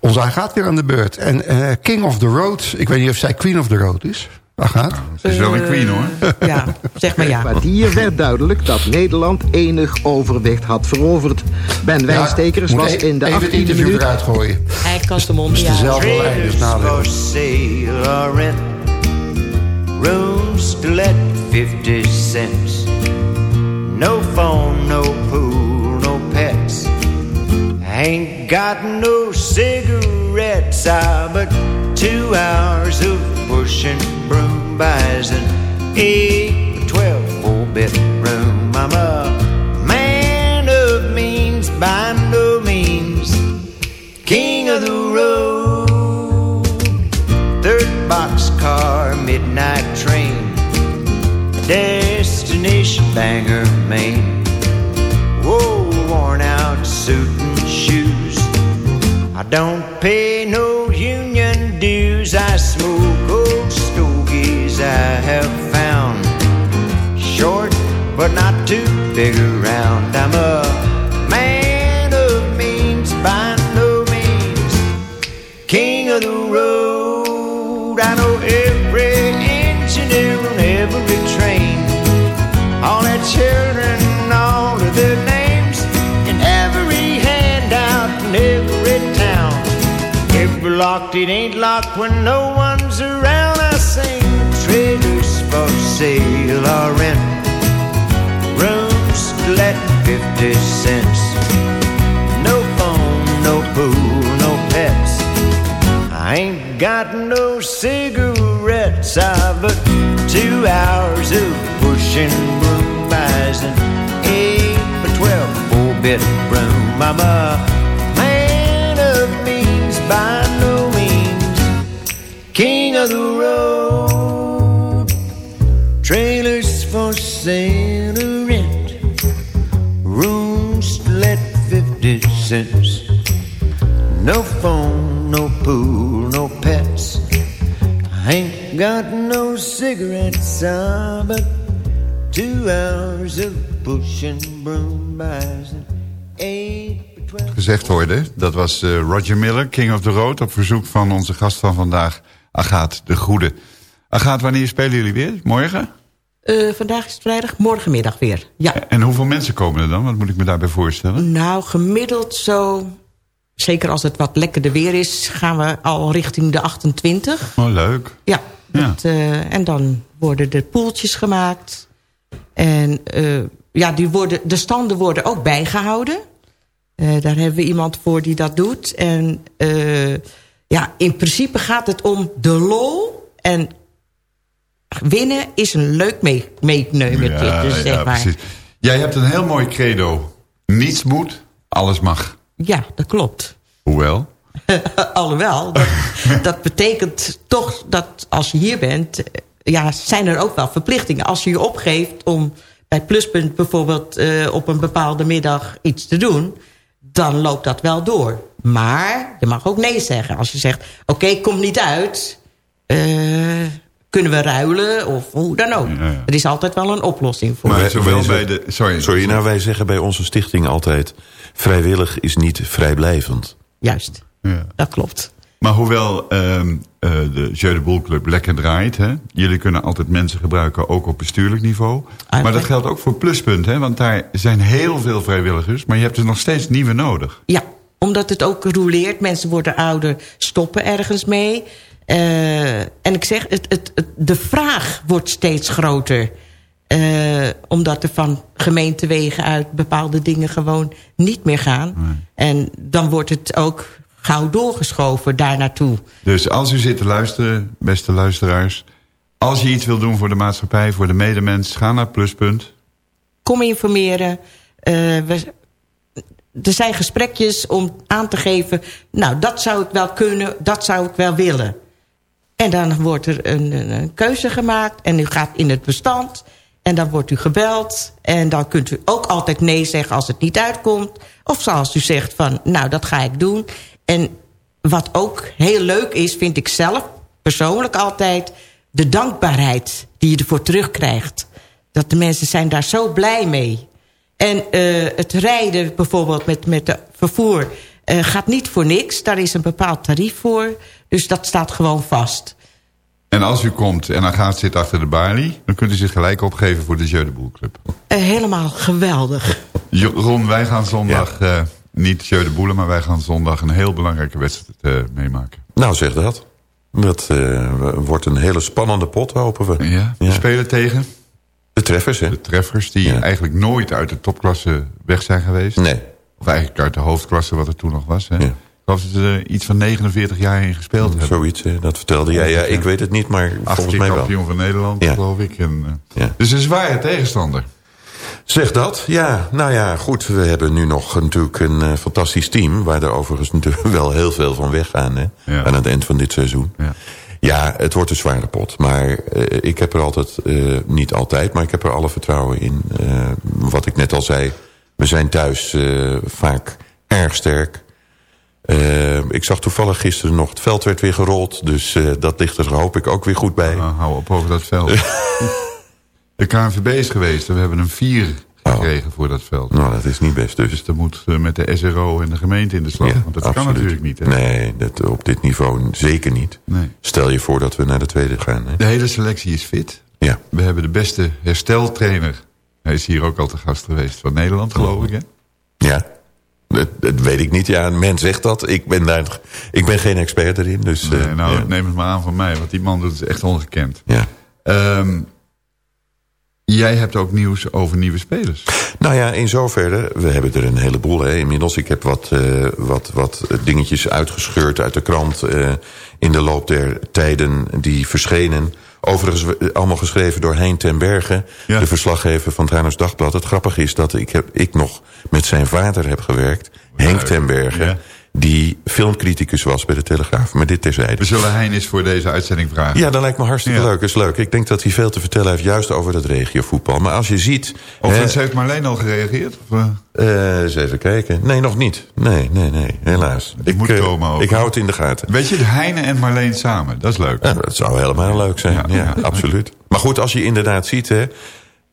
onze Agaat weer aan de beurt. En King of the Road, ik weet niet of zij Queen of the Road is. Agaat? Ze is wel een queen hoor. Ja, zeg maar ja. Het kwartier werd duidelijk dat Nederland enig overwicht had veroverd. Ben Wijnstekers ja, was in de 18e interview minuut... eruit gooien. Hij kan de mond Het is dezelfde lijn, dus nadeel. Rooms to let 50 cents No phone, no pool, no pets. Ain't got no cigarettes, ah, but two hours of pushing broom buys an eight, twelve, four bedroom. I'm a man of means by no means, king of the road. Third boxcar, midnight train destination Bangor, Maine. Whoa, worn out suit and shoes. I don't pay no union dues. I smoke old stogies I have found. Short, but not too big around. I'm a man of means by no means. King of the road. I know locked, it ain't locked when no one's around. I sing trailers for sale or rent, rooms let 50 cents. No phone, no pool, no pets. I ain't got no cigarettes, I but two hours of pushing broom buys an eight by twelve four bedroom. I'm a sale or rent, rooms let fifty cents. No phone, no pool, no pets. I ain't got no cigarettes, ah, but two hours of pushing broom buys an eight. Gezegd hoorde, dat was uh, Roger Miller, King of the Road... op verzoek van onze gast van vandaag, Agaat de Goede. Agaat, wanneer spelen jullie weer? Morgen? Uh, vandaag is het vrijdag, morgenmiddag weer. Ja. En hoeveel mensen komen er dan? Wat moet ik me daarbij voorstellen? Nou, gemiddeld zo... Zeker als het wat lekkerder weer is... gaan we al richting de 28. Oh, leuk. Ja. Dat, uh, en dan worden de poeltjes gemaakt. En uh, ja, die worden, de standen worden ook bijgehouden. Daar hebben we iemand voor die dat doet. En ja, in principe gaat het om de lol. En winnen is een leuk meekneumertje. Ja, dus zeg ja, maar. precies. Jij hebt een heel mooi credo. Niets moet, alles mag. Ja, dat klopt. Hoewel? Alhoewel, dat, dat, betekent toch dat als je hier bent... ja, zijn er ook wel verplichtingen. Als je je opgeeft om bij Pluspunt bijvoorbeeld... Uh, op een bepaalde middag iets te doen... dan loopt dat wel door. Maar je mag ook nee zeggen. Als je zegt, oké, okay, kom niet uit... Uh, kunnen we ruilen of hoe dan ook. Ja, ja. Er is altijd wel een oplossing voor. Maar zowel bij de, sorry, sorry, nou wij zeggen bij onze stichting altijd... vrijwillig is niet vrijblijvend. Juist, ja. dat klopt. Maar hoewel um, uh, de Jeu de Boel Club lekker draait... Hè, jullie kunnen altijd mensen gebruiken, ook op bestuurlijk niveau. Eigenlijk. Maar dat geldt ook voor Pluspunt, hè, want daar zijn heel veel vrijwilligers... maar je hebt er nog steeds nieuwe nodig. Ja, omdat het ook roleert. Mensen worden ouder, stoppen ergens mee... Uh, en ik zeg, het, het, het, de vraag wordt steeds groter. Uh, omdat er van gemeentewegen uit bepaalde dingen gewoon niet meer gaan. Nee. En dan wordt het ook gauw doorgeschoven daar naartoe. Dus als u zit te luisteren, beste luisteraars... als je iets wil doen voor de maatschappij, voor de medemens... ga naar Pluspunt. Kom informeren. Uh, we, er zijn gesprekjes om aan te geven... nou, dat zou ik wel kunnen, dat zou ik wel willen. En dan wordt er een, een, keuze gemaakt en u gaat in het bestand... en dan wordt u gebeld en dan kunt u ook altijd nee zeggen als het niet uitkomt. Of zoals u zegt van, nou, dat ga ik doen. En wat ook heel leuk is, vind ik zelf persoonlijk altijd... de dankbaarheid die je ervoor terugkrijgt. Dat de mensen zijn daar zo blij mee. En uh, het rijden bijvoorbeeld met, met de vervoer uh, gaat niet voor niks. Daar is een bepaald tarief voor. Dus dat staat gewoon vast. En als u komt en dan gaat zitten achter de balie... dan kunt u zich gelijk opgeven voor de Jeu de Boel Club. Uh, helemaal geweldig. Ron, wij gaan zondag... Ja. niet Jeu de Boelen, maar wij gaan zondag een heel belangrijke wedstrijd meemaken. Nou, zeg dat. Dat wordt een hele spannende pot, hopen we. Ja, we spelen tegen... De treffers, hè? De treffers, die ja. eigenlijk nooit uit de topklasse weg zijn geweest. Nee. Of eigenlijk uit de hoofdklasse, wat er toen nog was. Hè? Ja. Dat ze er iets van 49 jaar in gespeeld hebben. Zoiets, hè? dat vertelde jij. Ja, ik weet het niet, maar volgens mij wel. kampioen van Nederland, ja. geloof ik. En, uh, ja. Dus een zware tegenstander. Zeg dat, ja. Nou ja, goed. We hebben nu nog natuurlijk een uh, fantastisch team... waar er overigens natuurlijk wel heel veel van weggaan... Hè, ja. aan het eind van dit seizoen. Ja. Ja, het wordt een zware pot. Maar uh, ik heb er altijd, uh, niet altijd, maar ik heb er alle vertrouwen in. Wat ik net al zei, we zijn thuis vaak erg sterk. Ik zag toevallig gisteren nog, het veld werd weer gerold. Dus dat ligt er hoop ik ook weer goed bij. Nou, hou op over dat veld. De KNVB is geweest en we hebben een vier gekregen oh. voor dat veld. Nou, dat is niet best dus. Dus dan moet uh, met de SRO en de gemeente in de slag. Ja, want dat absoluut. kan natuurlijk niet. Hè? Nee, dat, op dit niveau zeker niet. Nee. Stel je voor dat we naar de tweede gaan. Hè? De hele selectie is fit. Ja. We hebben de beste hersteltrainer. Hij is hier ook al te gast geweest van Nederland, geloof ik. Hè? Ja. Dat, dat, weet ik niet. Ja, men zegt dat. Ik ben, daar, ik ben geen expert erin. Dus, nee, uh, nou, ja. neem het maar aan van mij. Want die man doet het echt ongekend. Ja. Um, Jij hebt ook nieuws over nieuwe spelers. Nou ja, in zoverre, we hebben er een heleboel hè, inmiddels. Ik heb wat, uh, wat, wat dingetjes uitgescheurd uit de krant... Uh, in de loop der tijden die verschenen. Overigens allemaal geschreven door Hein ten Berge... Ja. de verslaggever van het Haarlems Dagblad. Het grappige is dat ik, heb, ik nog met zijn vader heb gewerkt... Henk ten Berge... Ja die filmcriticus was bij de Telegraaf. Maar dit terzijde. We zullen Hein eens voor deze uitzending vragen. Ja, dat lijkt me hartstikke ja. leuk. is leuk. Ik denk dat hij veel te vertellen heeft juist over het regiovoetbal. Maar als je ziet... Overigens heeft Marleen al gereageerd? Of? Uh, eens even kijken. Nee, nog niet. Nee, nee, nee. Helaas. Ik, moet komen ook. Ik hou het in de gaten. Weet je, Heine en Marleen samen. Dat is leuk. Ja, dat zou helemaal leuk zijn. Ja, ja, ja absoluut. Maar goed, als je inderdaad ziet... Hè,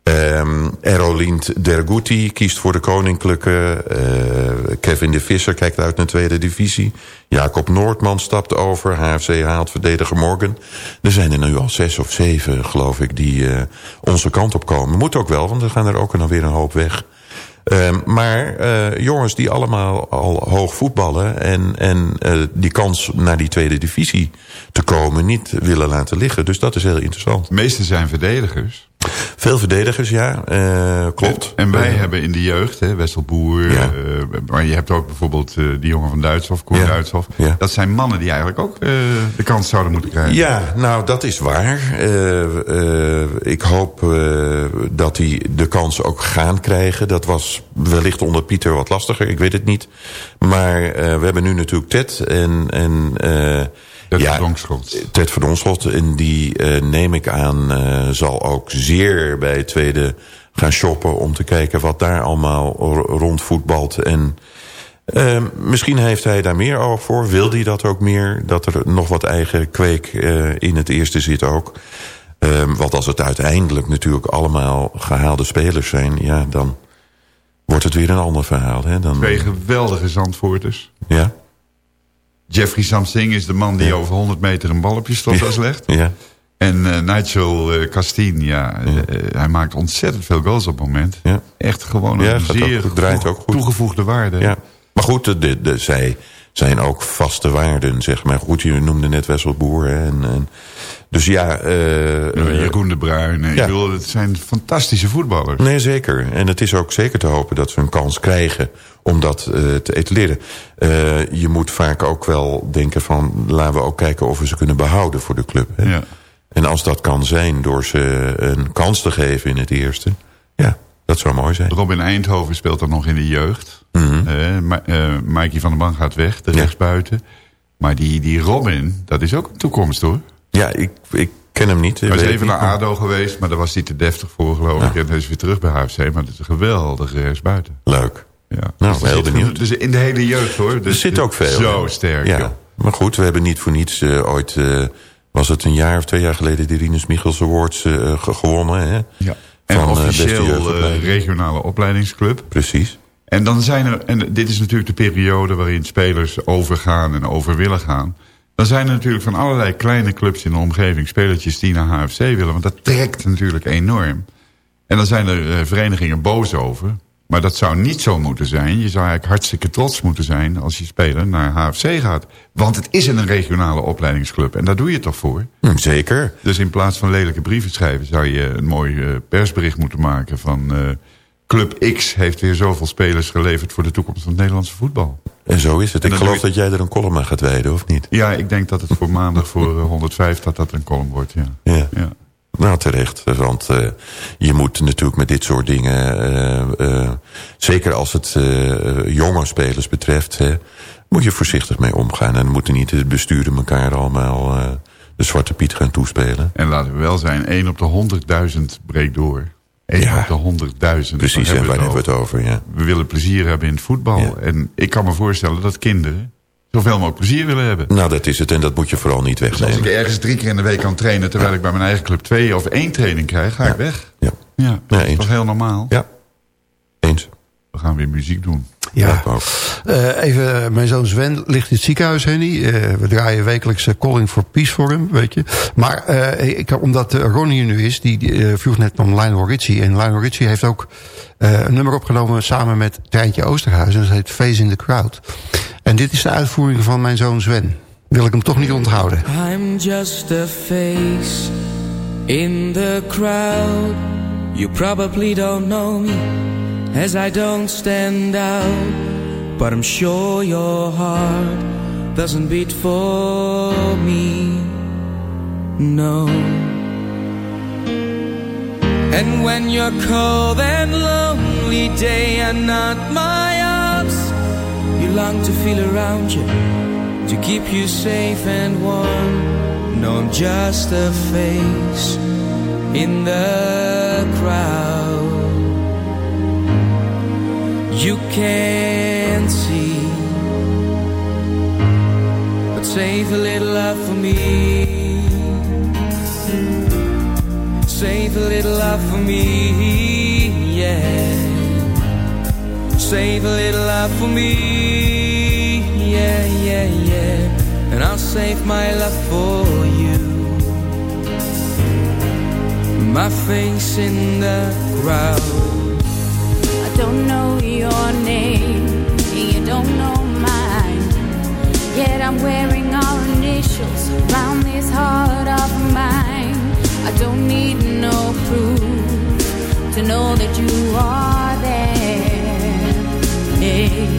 Um, Erolint Derguti kiest voor de koninklijke. Uh, Kevin de Visser kijkt uit naar tweede divisie. Jacob Noordman stapt over. HFC haalt verdediger Morgan. Er zijn er nu al zes of zeven, geloof ik, die uh, onze kant op komen. Moet ook wel, want er gaan er ook nog weer een hoop weg. Um, maar uh, jongens die allemaal al hoog voetballen... en, en die kans naar die tweede divisie te komen niet willen laten liggen. Dus dat is heel interessant. De meeste zijn verdedigers. Veel verdedigers, ja. Uh, klopt. En, wij hebben in de jeugd, hè, Wesselboer... Ja. Uh, maar je hebt ook bijvoorbeeld die jongen van Duitshof, Koen ja. Duitshof. Ja. Dat zijn mannen die eigenlijk ook de kans zouden moeten krijgen. Ja, nou, dat is waar. ik hoop dat die de kans ook gaan krijgen. Dat was wellicht onder Pieter wat lastiger, ik weet het niet. Maar we hebben nu natuurlijk Ted en... en Ted ja, Verdonschot. Ted Verdonschot. En die uh, neem ik aan uh, zal ook zeer bij het tweede gaan shoppen... om te kijken wat daar allemaal rondvoetbalt. En uh, misschien heeft hij daar meer oog voor. Wil hij dat ook meer? Dat er nog wat eigen kweek in het eerste zit ook. Um, want als het uiteindelijk natuurlijk allemaal gehaalde spelers zijn... ja, dan wordt het weer een ander verhaal. Hè? Dan, Twee geweldige Zandvoorters. Ja. Jeffrey Samsing is de man die ja. over 100 meter een bal op je stofdas legt. Ja. En uh, Nigel uh, Castine, ja, ja. Uh, hij maakt ontzettend veel goals op het moment. Ja. Echt gewoon een zeer ook, draait ook goed. toegevoegde waarde. Ja. Maar goed, de, de, zij zijn ook vaste waarden, zeg maar. Goed, je noemde net Wesselboer. Hè, en, en, dus ja... Uh, Jeroen de Bruin. Ja. Ik bedoel, het zijn fantastische voetballers. Nee, zeker. En het is ook zeker te hopen dat ze een kans krijgen om dat uh, te etaleren. Uh, je moet vaak ook wel denken van... laten we ook kijken of we ze kunnen behouden voor de club. Hè? Ja. En als dat kan zijn door ze een kans te geven in het eerste... ja, Dat zou mooi zijn. Robin Eindhoven speelt dan nog in de jeugd. Eh, Ma- eh, Mikey van der Ban gaat weg, de rechtsbuiten. Maar die, die Robin, dat is ook een toekomst hoor. Ja, ik, ik ken hem niet. Hij was even naar ADO geweest, maar daar was hij te deftig voor geloof ik. En hij is weer terug bij HFC, maar dat is een geweldige rechtsbuiten. Leuk. Ja. Nou, Dus er heel benieuwd. Dus in de hele jeugd hoor. Er Dus zit ook veel. Zo hè? sterk. Ja. joh. Maar goed, we hebben niet voor niets eh, ooit... eh, was het een jaar of twee jaar geleden... de Rinus Michels Awards eh, ge- gewonnen. Hè? Ja. En Van, beste officieel regionale opleidingsclub. Precies. En dan zijn er, en dit is natuurlijk de periode waarin spelers overgaan en over willen gaan. Dan zijn er natuurlijk van allerlei kleine clubs in de omgeving spelertjes die naar HFC willen. Want dat trekt natuurlijk enorm. En dan zijn er eh, verenigingen boos over. Maar dat zou niet zo moeten zijn. Je zou eigenlijk hartstikke trots moeten zijn als je speler naar HFC gaat. Want het is een regionale opleidingsclub. En daar doe je het toch voor? Hm, zeker. Dus in plaats van lelijke brieven schrijven... zou je een mooi eh, persbericht moeten maken van... eh, Club X heeft weer zoveel spelers geleverd... voor de toekomst van het Nederlandse voetbal. En zo is het. Ik geloof dat jij er een column aan gaat wijden, of niet? Ja, ik denk dat het voor maandag voor eh, 105 dat dat een column wordt, ja. Ja. ja. Nou, terecht. Want eh, je moet natuurlijk met dit soort dingen... eh, eh, zeker als het eh, jonge spelers betreft... hè, moet je voorzichtig mee omgaan. En moeten niet de besturen elkaar allemaal eh, de zwarte piet gaan toespelen. En laten we wel zijn, 1 op de 100.000 breekt door. 1 Ja. op de 100.000. Precies, en waar hebben we het over? Ja. We willen plezier hebben in het voetbal. En ik kan me voorstellen dat kinderen zoveel mogelijk plezier willen hebben. Nou, dat is het. En dat moet je vooral niet Dus als wegnemen. ik ergens drie keer in de week kan trainen... terwijl ik bij mijn eigen club twee of één training krijg, ga ik weg. Ja. Ja, dat is heel normaal? Ja, eens. We gaan weer muziek doen. Ja. Eh, even, eh, mijn zoon Sven ligt in het ziekenhuis, Henny. Eh, we draaien wekelijks Calling for Peace voor hem, weet je. Maar eh, ik, omdat Ron hier nu is, die, die, vroeg net om Lionel Richie. En Lionel Richie heeft ook eh, een nummer opgenomen samen met Treintje Oosterhuis. En dat heet Face in the Crowd. En dit is de uitvoering van mijn zoon Sven. Wil ik hem toch niet onthouden. I'm just a face in the crowd. You probably don't know me as I don't stand out. But I'm sure your heart doesn't beat for me. No. And when you're cold and lonely day and not my arms, you long to feel around you to keep you safe and warm. No, I'm just a face in the crowd. You can't see, but save a little love for me. Save a little love for me, yeah. Save a little love for me, yeah, yeah, yeah. And I'll save my love for you. My face in the crowd. Don't know your name, you don't know mine. Yet I'm wearing our initials around this heart of mine. I don't need no proof to know that you are there. Hey,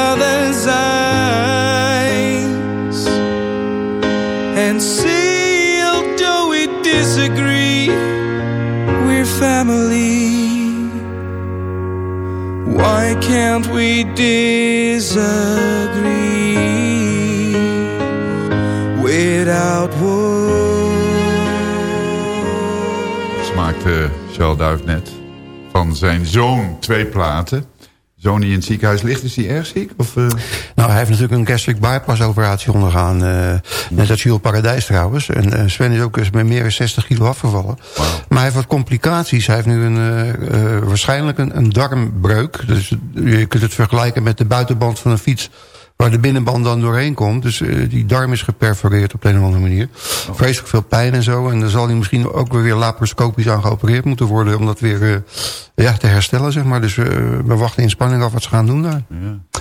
can't we disagree without war? Smaakte Charles Duif net van zijn zoon twee platen. Zoon die in het ziekenhuis ligt, is hij erg ziek? Of, eh? Nou, hij heeft natuurlijk een gastric bypass operatie ondergaan. eh, net als Jules Paradijs trouwens. En eh, Sven is ook eens met meer dan 60 kilo afgevallen. Maar hij heeft wat complicaties. Hij heeft nu een, waarschijnlijk een, een darmbreuk. Dus je kunt het vergelijken met de buitenband van een fiets... waar de binnenband dan doorheen komt. Dus eh, die darm is geperforeerd op de een of andere manier. Vreselijk veel pijn en zo. En dan zal hij misschien ook weer laparoscopisch aan geopereerd moeten worden... om dat weer eh, ja, te herstellen, zeg maar. Dus eh, we wachten in spanning af wat ze gaan doen daar.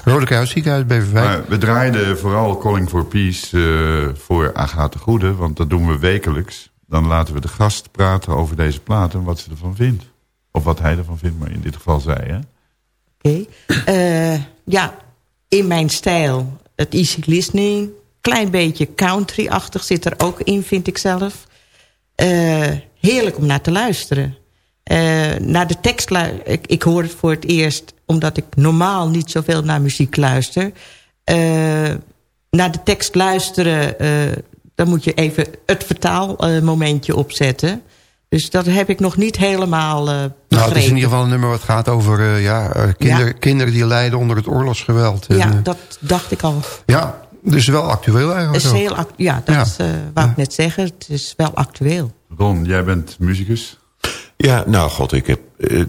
Rode Kruis ziekenhuis, BV5. Maar we draaiden vooral Calling for Peace eh, voor Agathe Goede, want dat doen we wekelijks. Dan laten we de gast praten over deze plaat en wat ze ervan vindt. Of wat hij ervan vindt, maar in dit geval zij. Hè? Oké. Eh, ja, in mijn stijl, het easy listening. Klein beetje country-achtig zit er ook in, vind ik zelf. Eh, heerlijk om naar te luisteren. Eh, naar de tekst, ik, ik hoor het voor het eerst... omdat ik normaal niet zoveel naar muziek luister. Eh, naar de tekst luisteren, dan moet je even het vertaalmomentje opzetten. Dus dat heb ik nog niet helemaal eh Nou, het begrepen. is in ieder geval een nummer wat gaat over eh, ja, eh, kinder, Ja. kinderen die lijden onder het oorlogsgeweld. En, Ja, dat dacht ik al. ja, dus wel actueel Het eigenlijk. is heel act- ja, dat Ja. is, eh, wou ik net zeggen. Het is wel actueel. Ron, jij bent muzikus. Ja, nou god, ik heb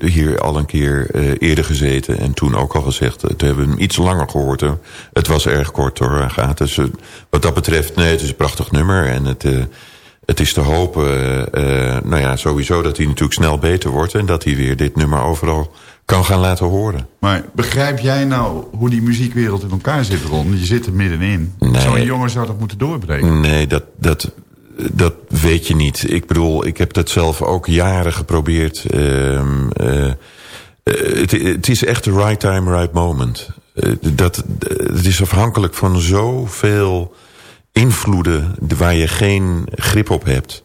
hier al een keer eh, eerder gezeten... en toen ook al gezegd, toen hebben we hem iets langer gehoord. Hoor. Het was erg kort hoor, Agatha. Dus, wat dat betreft, nee, het is een prachtig nummer... en het, eh, het is te hopen, eh, eh, nou ja, sowieso dat hij natuurlijk snel beter wordt... en dat hij weer dit nummer overal kan gaan laten horen. Maar begrijp jij nou hoe die muziekwereld in elkaar zit, Ron? Je zit er middenin. Nee. Zo'n jongen zou dat moeten doorbreken. Nee, dat, dat, dat weet je niet. Ik bedoel, ik heb dat zelf ook jaren geprobeerd. Ehm, eh, het, is echt de right time, right moment. Dat, het is afhankelijk van zoveel invloeden waar je geen grip op hebt.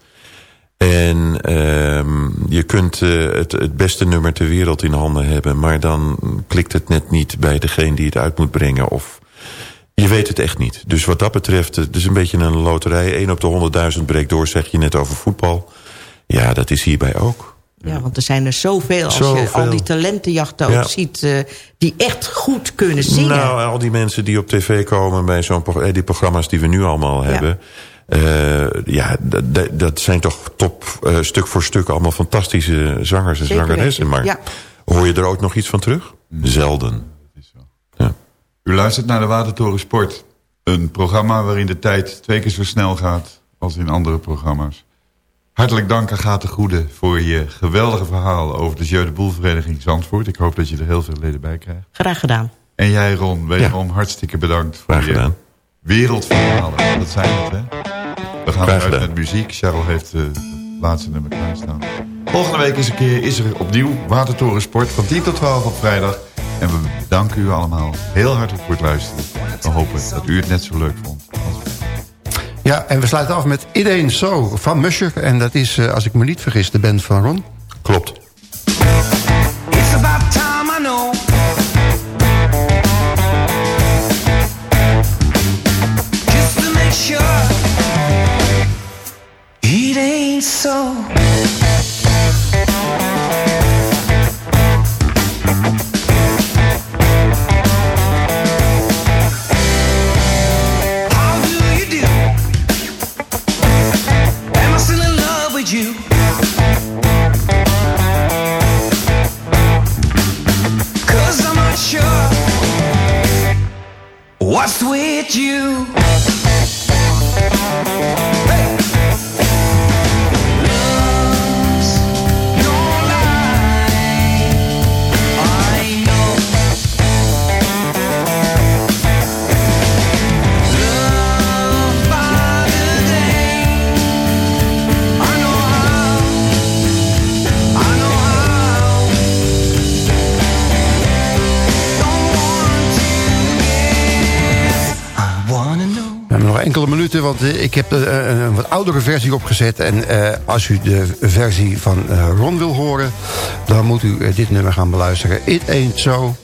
En ehm, je kunt eh, het, het beste nummer ter wereld in handen hebben... maar dan klikt het net niet bij degene die het uit moet brengen... of je weet het echt niet. Dus wat dat betreft, het is een beetje een loterij. 1 op de 100.000 breekt door, zeg je net over voetbal. Ja, dat is hierbij ook. Ja, want er zijn er zoveel. Als je al die talentenjachten ook Ja. ziet... eh, die echt goed kunnen zingen. Nou, al die mensen die op tv komen bij zo'n pro- eh, die programma's die we nu allemaal hebben. eh, ja, dat, zijn toch top eh, stuk voor stuk allemaal fantastische zangers en Zeker zangeressen. Maar ja. hoor je er ook nog iets van terug? Zelden. U luistert naar de Watertoren Sport. Een programma waarin de tijd twee keer zo snel gaat als in andere programma's. Hartelijk dank Agathe Goede voor je geweldige verhaal over de Jeu de Boel Vereniging Zandvoort. Ik hoop dat je er heel veel leden bij krijgt. Graag gedaan. En jij Ron, wederom hartstikke bedankt voor Graag je gedaan. wereldverhalen. Dat zijn het hè. We gaan Graag eruit gedaan. met muziek. Charles heeft eh, het laatste nummer klaarstaan. Volgende week is, een keer, is er opnieuw Watertoren Sport van 10 tot 12 op vrijdag. En we bedanken u allemaal heel hartelijk voor het luisteren. We hopen dat u het net zo leuk vond. Ja, en we sluiten af met Iedereen Zo van Musher. En dat is, eh, als ik me niet vergis, de band van Ron. Klopt. want eh, ik heb eh, eh, een wat oudere versie opgezet. En als u de versie van Ron wil horen... dan moet u dit nummer gaan beluisteren. It Ain't So.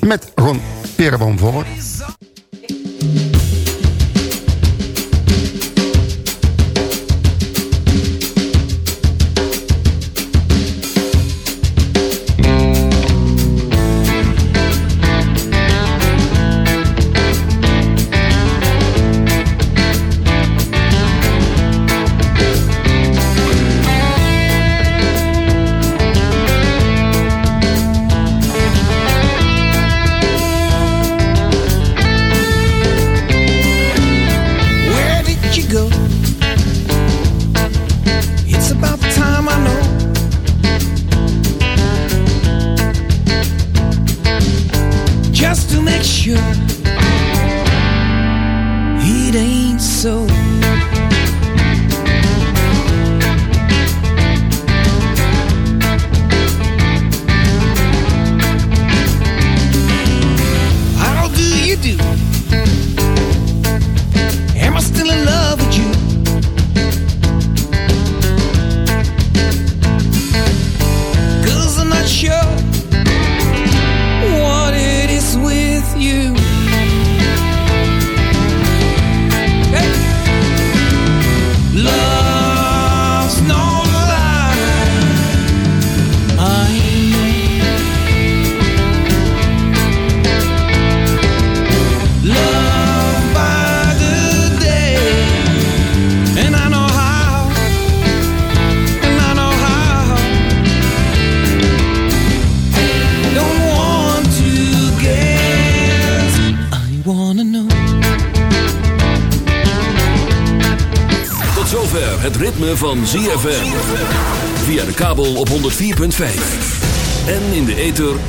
met Ron Pereboom voor.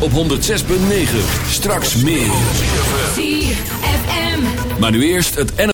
op 106.9. Straks meer. Maar nu eerst het N